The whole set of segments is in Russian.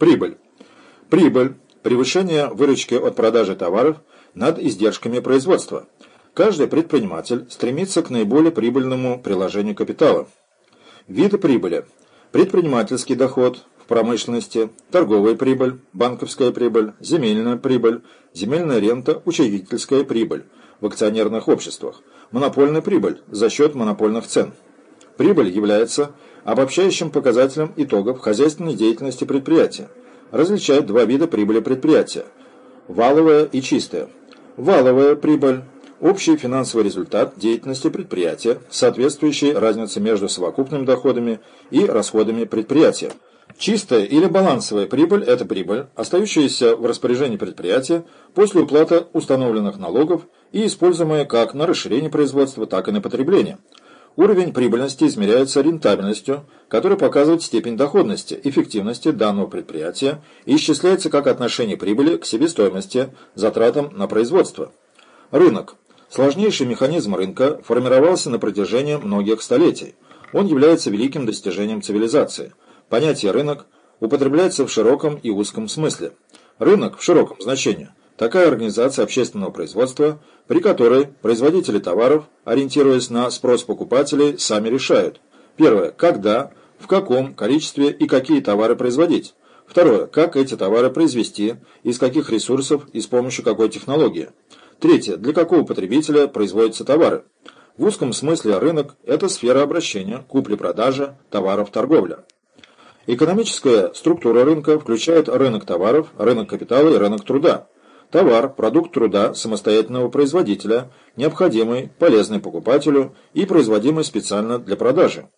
Прибыль. Прибыль – превышение выручки от продажи товаров над издержками производства. Каждый предприниматель стремится к наиболее прибыльному приложению капитала. Виды прибыли. Предпринимательский доход в промышленности, торговая прибыль, банковская прибыль, земельная прибыль, земельная рента, учредительская прибыль в акционерных обществах, монопольная прибыль за счет монопольных цен. Прибыль является обобщающим показателем итогов хозяйственной деятельности предприятия. Различают два вида прибыли предприятия – валовая и чистая. Валовая прибыль – общий финансовый результат деятельности предприятия, соответствующий разнице между совокупными доходами и расходами предприятия. Чистая или балансовая прибыль – это прибыль, остающаяся в распоряжении предприятия после уплаты установленных налогов и используемая как на расширение производства, так и на потребление. Уровень прибыльности измеряется рентабельностью, которая показывает степень доходности, эффективности данного предприятия и исчисляется как отношение прибыли к себестоимости, затратам на производство. Рынок. Сложнейший механизм рынка формировался на протяжении многих столетий. Он является великим достижением цивилизации. Понятие «рынок» употребляется в широком и узком смысле. Рынок в широком значении – такая организация общественного производства, при которой производители товаров, ориентируясь на спрос покупателей, сами решают. Первое. Когда, в каком количестве и какие товары производить. Второе. Как эти товары произвести, из каких ресурсов и с помощью какой технологии. Третье. Для какого потребителя производятся товары. В узком смысле рынок – это сфера обращения, купли-продажи, товаров, торговля. Экономическая структура рынка включает рынок товаров, рынок капитала и рынок труда. Товар – продукт труда самостоятельного производителя, необходимый, полезный покупателю и производимый специально для продажи.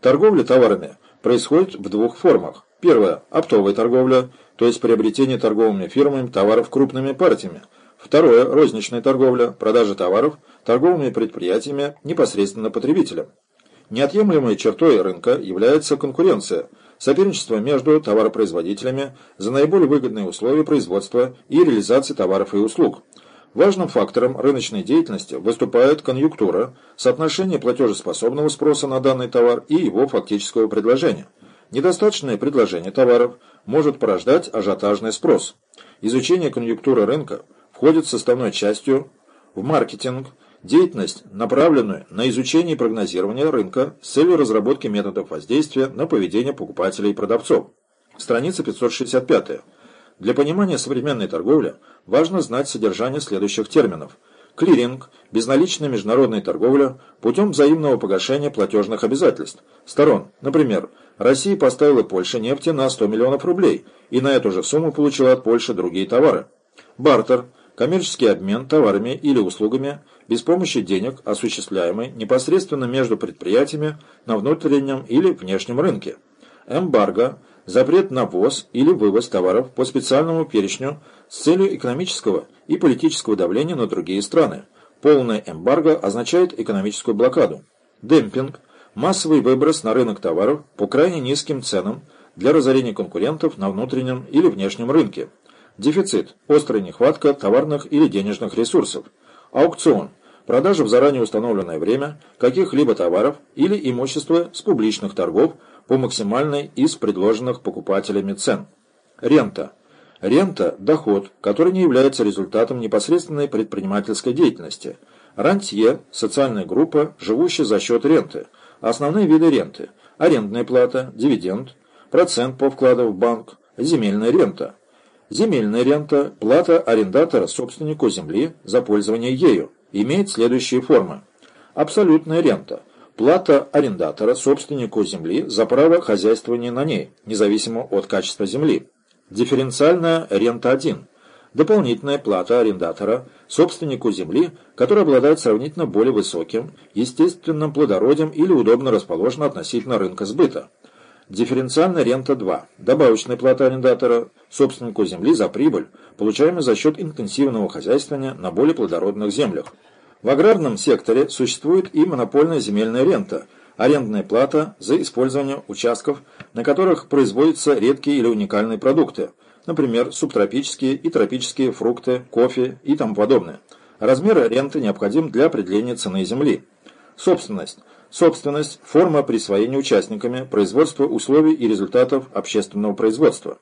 Торговля товарами происходит в двух формах. Первая – оптовая торговля, то есть приобретение торговыми фирмами товаров крупными партиями. Второе – розничная торговля, продажа товаров торговыми предприятиями непосредственно потребителям. Неотъемлемой чертой рынка является конкуренция – соперничество между товаропроизводителями за наиболее выгодные условия производства и реализации товаров и услуг. Важным фактором рыночной деятельности выступает конъюнктура, соотношение платежеспособного спроса на данный товар и его фактического предложения. Недостаточное предложение товаров может порождать ажиотажный спрос. Изучение конъюнктуры рынка входит составной частью в маркетинг, деятельность, направленную на изучение и прогнозирование рынка с целью разработки методов воздействия на поведение покупателей и продавцов. Страница 565. Для понимания современной торговли важно знать содержание следующих терминов. Клиринг – безналичная международная торговля путем взаимного погашения платежных обязательств сторон. Например, Россия поставила Польше нефти на 100 миллионов рублей и на эту же сумму получила от Польши другие товары. Бартер – коммерческий обмен товарами или услугами – без помощи денег, осуществляемой непосредственно между предприятиями на внутреннем или внешнем рынке. Эмбарго – запрет на ввоз или вывоз товаров по специальному перечню с целью экономического и политического давления на другие страны. Полное эмбарго означает экономическую блокаду. Демпинг – массовый выброс на рынок товаров по крайне низким ценам для разорения конкурентов на внутреннем или внешнем рынке. Дефицит – острая нехватка товарных или денежных ресурсов. Аукцион продажа в заранее установленное время каких-либо товаров или имущества с публичных торгов по максимальной из предложенных покупателями цен. Рента. Рента – доход, который не является результатом непосредственной предпринимательской деятельности. Рантье – социальная группа, живущая за счет ренты. Основные виды ренты – арендная плата, дивиденд, процент по вкладу в банк, земельная рента. Земельная рента – плата арендатора собственнику земли за пользование ею имеет следующие формы. Абсолютная рента – плата арендатора собственнику земли за право хозяйствования на ней, независимо от качества земли. Дифференциальная рента 1 – дополнительная плата арендатора собственнику земли, который обладает сравнительно более высоким, естественным плодородием или удобно расположен относительно рынка сбыта. Дифференциальная рента 2. Добавочная плата арендатора собственнику земли за прибыль, получаемую за счет интенсивного хозяйствования на более плодородных землях. В аграрном секторе существует и монопольная земельная рента, арендная плата за использование участков, на которых производятся редкие или уникальные продукты, например, субтропические и тропические фрукты, кофе и тому подобное. Размер ренты необходим для определения цены земли. Собственность. Собственность – форма присвоения участниками производства условий и результатов общественного производства.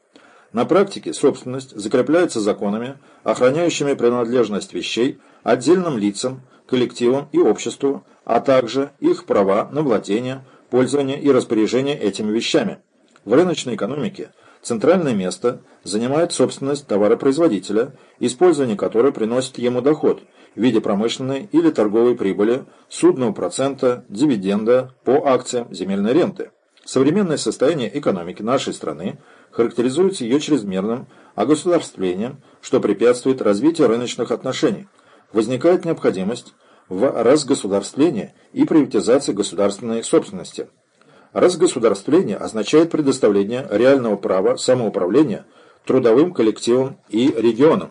На практике собственность закрепляется законами, охраняющими принадлежность вещей отдельным лицам, коллективам и обществу, а также их права на владение, пользование и распоряжение этими вещами. В рыночной экономике центральное место занимает собственность товаропроизводителя, использование которой приносит ему доход в виде промышленной или торговой прибыли, судного процента, дивиденда по акциям земельной ренты. Современное состояние экономики нашей страны характеризуется ее чрезмерным огосударствлением, что препятствует развитию рыночных отношений. Возникает необходимость в разгосударствлении и приватизации государственной собственности. Разгосударствление означает предоставление реального права самоуправления трудовым коллективам и регионам.